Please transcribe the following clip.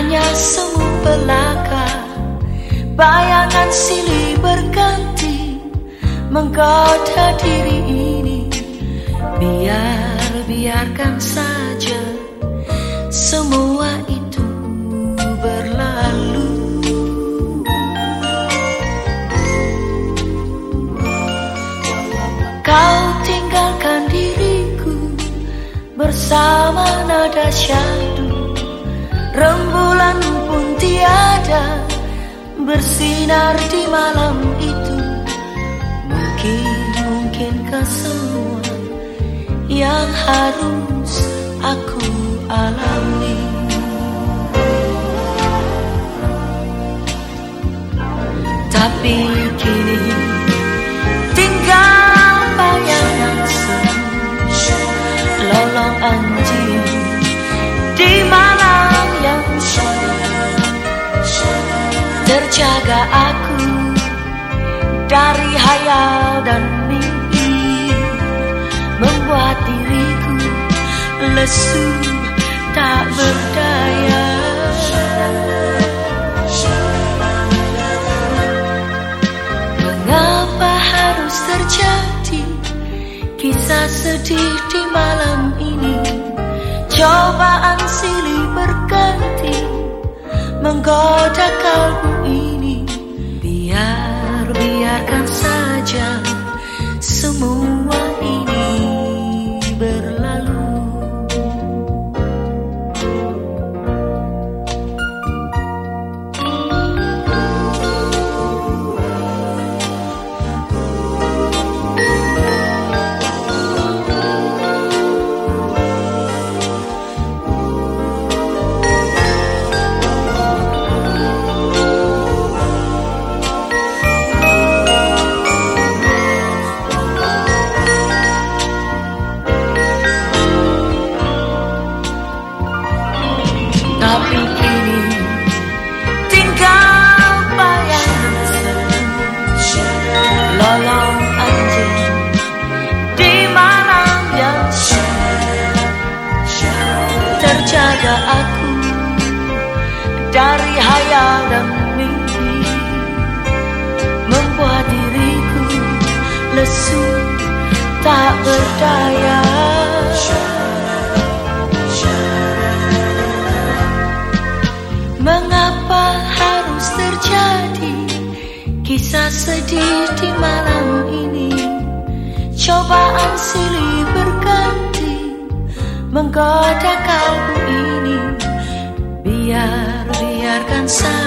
hanya semu belaka. Bayangan silih berganti. Menggoda diri ini. Biar biarkan saja Semua itu berlalu. Kau tinggalkan diriku Bersama nada syahdu Rembulan pun tiada bersinar di malam itu. Mungkin, mungkin semua yang harus aku alami. Tapi kini terjaga aku dari hayal dan mimpi membuat diriku lesu tak berdaya. Mengapa harus terjadi kisah sedih di malam ini? Cobaan silih berganti menggoda kalbu ini. Biar biarkan saja semua Tapi kini tinggal bayangan. Lolong anjing di malam yang Terjaga aku dari hayal dan mimpi Membuat diriku lesu tak berdaya sedih di malam ini. Cobaan silih berganti menggoda kalbu ini. Biar biarkan saja